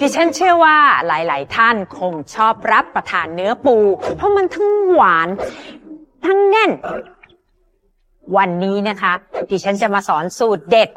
ดิฉันเชื่อว่าหลาย ๆ ท่านคงชอบรับประทานเนื้อปู เพราะมันทั้งหวาน ทั้งแน่น วันนี้นะคะ ดิฉันจะมาสอนสูตรเด็ด